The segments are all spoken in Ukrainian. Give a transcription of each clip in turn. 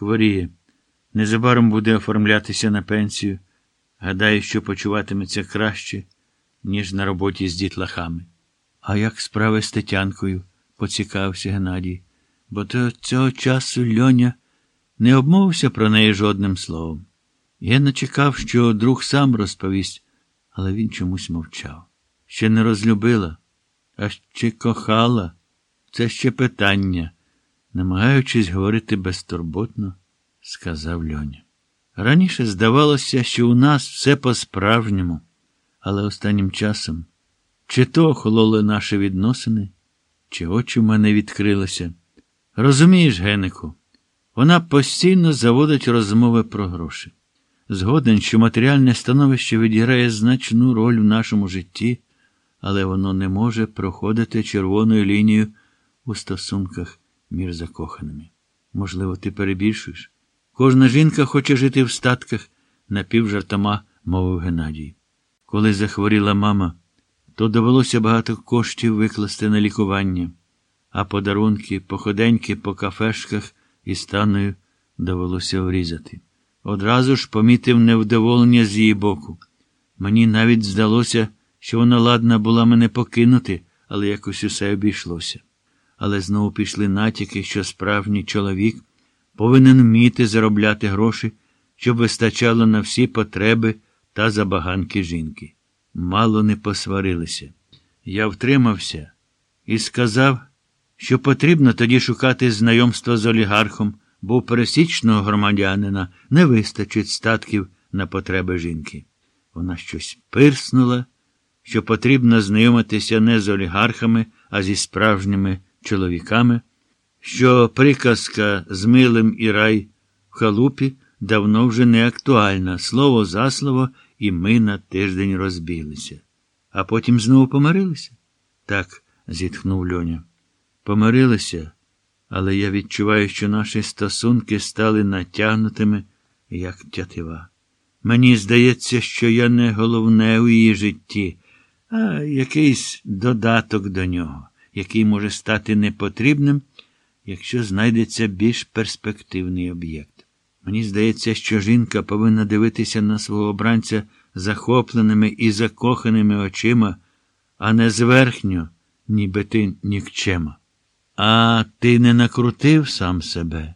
Хворіє. Незабаром буде оформлятися на пенсію. Гадаю, що почуватиметься краще, ніж на роботі з дітлахами. А як справи з Тетянкою? поцікавився Геннадій, бо до цього часу Льоня не обмовився про неї жодним словом. Гена чекав, що друг сам розповість, але він чомусь мовчав. Ще не розлюбила, а ще кохала. Це ще питання, намагаючись говорити безтурботно, сказав Льоня. Раніше здавалося, що у нас все по-справжньому, але останнім часом чи то охололи наші відносини, чи очі в мене відкрилися. Розумієш, Генику, вона постійно заводить розмови про гроші. Згоден, що матеріальне становище відіграє значну роль в нашому житті, але воно не може проходити червоною лінією у стосунках між закоханими. Можливо, ти перебільшуєш? Кожна жінка хоче жити в статках, напівжартома, мовив Геннадій. Коли захворіла мама, то довелося багато коштів викласти на лікування, а подарунки, походеньки по кафешках і станою довелося врізати. Одразу ж помітив невдоволення з її боку. Мені навіть здалося, що вона ладна була мене покинути, але якось усе обійшлося. Але знову пішли натяки, що справжній чоловік повинен вміти заробляти гроші, щоб вистачало на всі потреби та забаганки жінки. Мало не посварилися. Я втримався і сказав, що потрібно тоді шукати знайомство з олігархом, бо у пересічного громадянина не вистачить статків на потреби жінки. Вона щось пирснула, що потрібно знайомитися не з олігархами, а зі справжніми чоловіками, що приказка з милим і рай в халупі давно вже не актуальна, слово за слово, і ми на тиждень розбіглися. А потім знову помирилися? Так, зітхнув Льоня. Помирилися, але я відчуваю, що наші стосунки стали натягнутими, як тятива. Мені здається, що я не головне у її житті, а якийсь додаток до нього, який може стати непотрібним, якщо знайдеться більш перспективний об'єкт. Мені здається, що жінка повинна дивитися на свого обранця захопленими і закоханими очима, а не зверхньо, ніби ти нікчема. А ти не накрутив сам себе?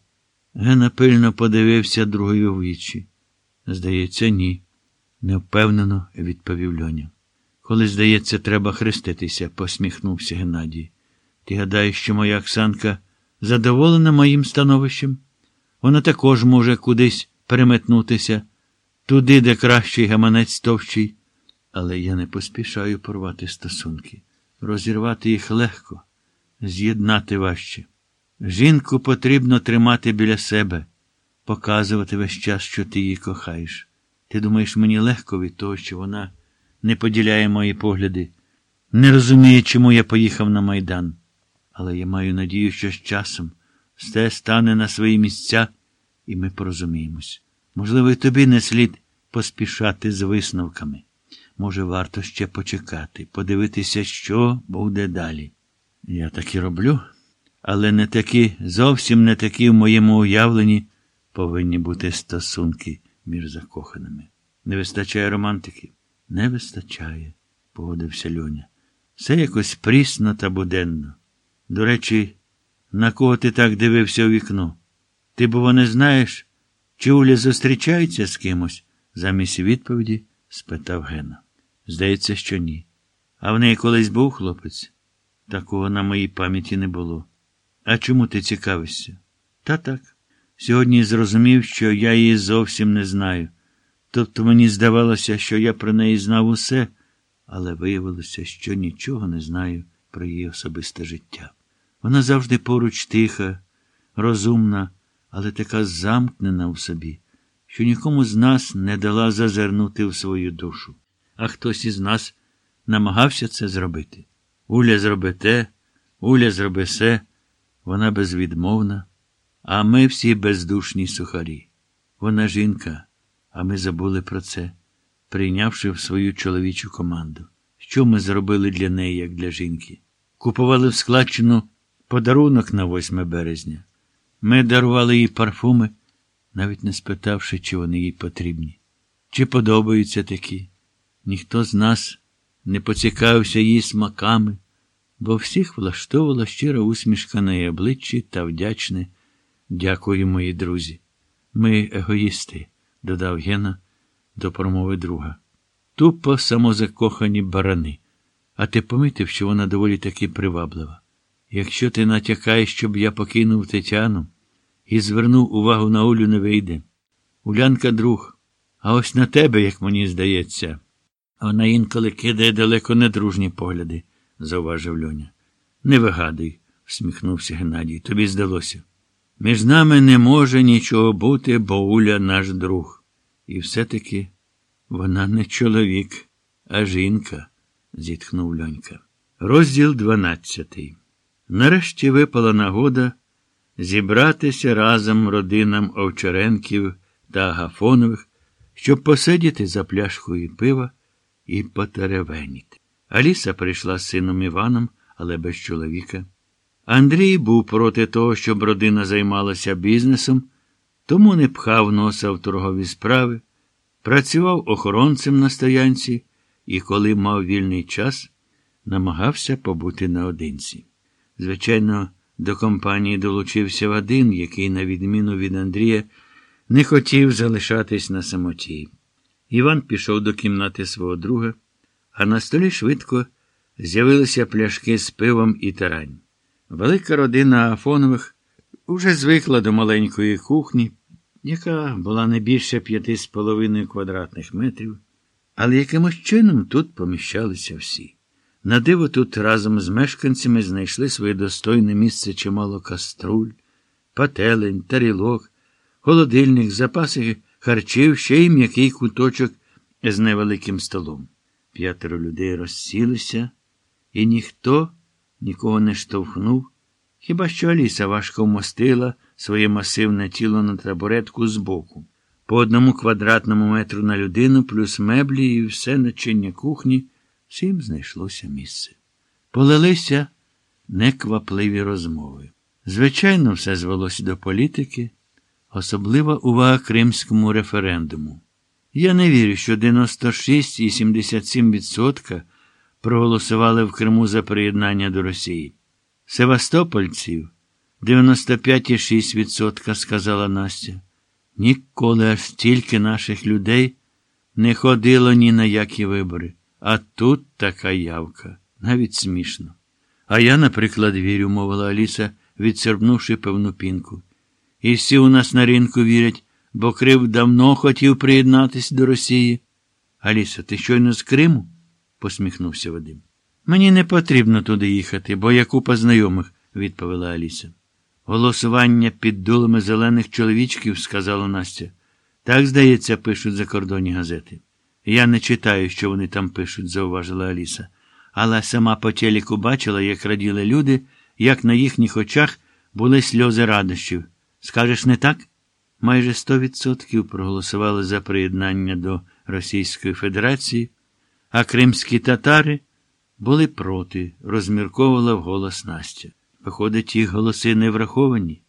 Гена пильно подивився другою вічі. Здається, ні, невпевнено відповів Льоня. Коли, здається, треба хреститися, посміхнувся Геннадій. Ти гадаєш, що моя Оксанка задоволена моїм становищем? Вона також може кудись переметнутися, туди, де кращий гаманець товщий. Але я не поспішаю порвати стосунки. Розірвати їх легко, з'єднати важче. Жінку потрібно тримати біля себе, показувати весь час, що ти її кохаєш. Ти думаєш, мені легко від того, що вона не поділяє мої погляди, не розуміє, чому я поїхав на Майдан. Але я маю надію, що з часом все стане на свої місця, і ми порозуміємось. Можливо, і тобі не слід поспішати з висновками. Може, варто ще почекати, подивитися, що буде далі. Я так і роблю, але не такі, зовсім не такі в моєму уявленні повинні бути стосунки між закоханими. Не вистачає романтики? Не вистачає, погодився Льоня. Все якось прісно та буденно. До речі, на кого ти так дивився у вікно? Ти, бува, не знаєш, чи Уля зустрічається з кимось? замість відповіді спитав Гена. Здається, що ні. А в неї колись був хлопець? Такого на моїй пам'яті не було. А чому ти цікавишся? Та так. Сьогодні зрозумів, що я її зовсім не знаю. Тобто мені здавалося, що я про неї знав усе, але виявилося, що нічого не знаю про її особисте життя. Вона завжди поруч тиха, розумна, але така замкнена в собі, що нікому з нас не дала зазирнути в свою душу. А хтось із нас намагався це зробити. Уля зроби те, Уля зроби се, вона безвідмовна, а ми всі бездушні сухарі. Вона жінка, а ми забули про це, прийнявши в свою чоловічу команду. Що ми зробили для неї, як для жінки? Купували в складчину подарунок на 8 березня. Ми дарували їй парфуми, навіть не спитавши, чи вони їй потрібні, чи подобаються такі. Ніхто з нас не поцікавився її смаками, бо всіх влаштовувала щира усмішка на її обличчі та вдячне. Дякую, мої друзі. Ми егоїсти, додав Гена до промови друга. Тупо самозакохані барани. А ти помітив, що вона доволі таки приваблива. Якщо ти натякаєш, щоб я покинув Тетяну і звернув увагу на Олю не вийде. Улянка друг, а ось на тебе, як мені здається. Вона інколи кидає далеко недружні погляди, зауважив Льоня. Не вигадуй, всміхнувся Геннадій. Тобі здалося. Між нами не може нічого бути, бо Уля наш друг. І все-таки вона не чоловік, а жінка, зітхнув Льонька. Розділ дванадцятий. Нарешті випала нагода зібратися разом родинам Овчаренків та Агафонових, щоб посидіти за пляшкою пива і потеревеніти. Аліса прийшла з сином Іваном, але без чоловіка. Андрій був проти того, щоб родина займалася бізнесом, тому не пхав носа в торгові справи, працював охоронцем на стоянці і, коли мав вільний час, намагався побути наодинці. Звичайно, до компанії долучився Вадим, який, на відміну від Андрія, не хотів залишатись на самоті. Іван пішов до кімнати свого друга, а на столі швидко з'явилися пляшки з пивом і тарань. Велика родина Афонових уже звикла до маленької кухні, яка була не більше п'яти з половиною квадратних метрів, але якимось чином тут поміщалися всі. На диво тут разом з мешканцями знайшли своє достойне місце чимало каструль, пателень, тарілок, холодильник, запаси харчів, ще й м'який куточок з невеликим столом. П'ятеро людей розсілися, і ніхто нікого не штовхнув, хіба що Аліса важко вмостила своє масивне тіло на табуретку збоку. По одному квадратному метру на людину, плюс меблі і все начиння кухні, всім знайшлося місце. Полилися неквапливі розмови. Звичайно, все звелося до політики, особлива увага кримському референдуму. Я не вірю, що 96,77% проголосували в Криму за приєднання до Росії. Севастопольців 95,6%, сказала Настя. Ніколи аж стільки наших людей не ходило ні на які вибори. А тут така явка. Навіть смішно. А я, наприклад, вірю, мовила Аліса, відсербнувши певну пінку. І всі у нас на ринку вірять, бо Крив давно хотів приєднатися до Росії. Аліса, ти щойно з Криму? Посміхнувся Вадим. Мені не потрібно туди їхати, бо я купа знайомих, відповіла Аліса. Голосування під дулами зелених чоловічків, сказала Настя. Так, здається, пишуть закордонні газети. Я не читаю, що вони там пишуть, зауважила Аліса. Але сама по телеку бачила, як раділи люди, як на їхніх очах були сльози радощів. Скажеш, не так? Майже сто відсотків проголосували за приєднання до Російської Федерації, а кримські татари були проти, розмірковувала вголос Настя. Виходить, їх голоси не враховані?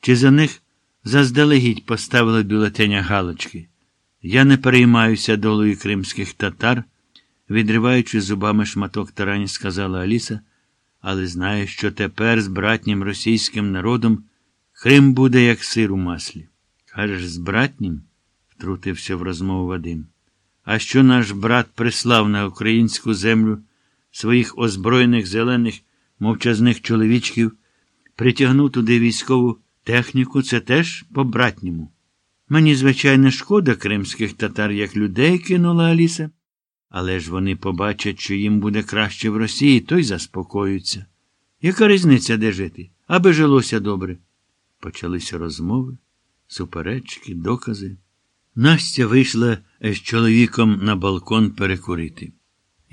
Чи за них заздалегідь поставили бюлетеня галочки? Я не переймаюся долою кримських татар, відриваючи зубами шматок тарані, сказала Аліса, але знаю, що тепер з братнім російським народом Крим буде як сир у маслі. Кажеш, з братнім? втрутився в розмову Вадим. А що наш брат прислав на українську землю своїх озброєних зелених мовчазних чоловічків, притягнув туди військову техніку, це теж по-братньому. Мені, звичайно, шкода кримських татар, як людей, кинула Аліса. Але ж вони побачать, що їм буде краще в Росії, то й заспокоються. Яка різниця, де жити? Аби жилося добре. Почалися розмови, суперечки, докази. Настя вийшла з чоловіком на балкон перекурити.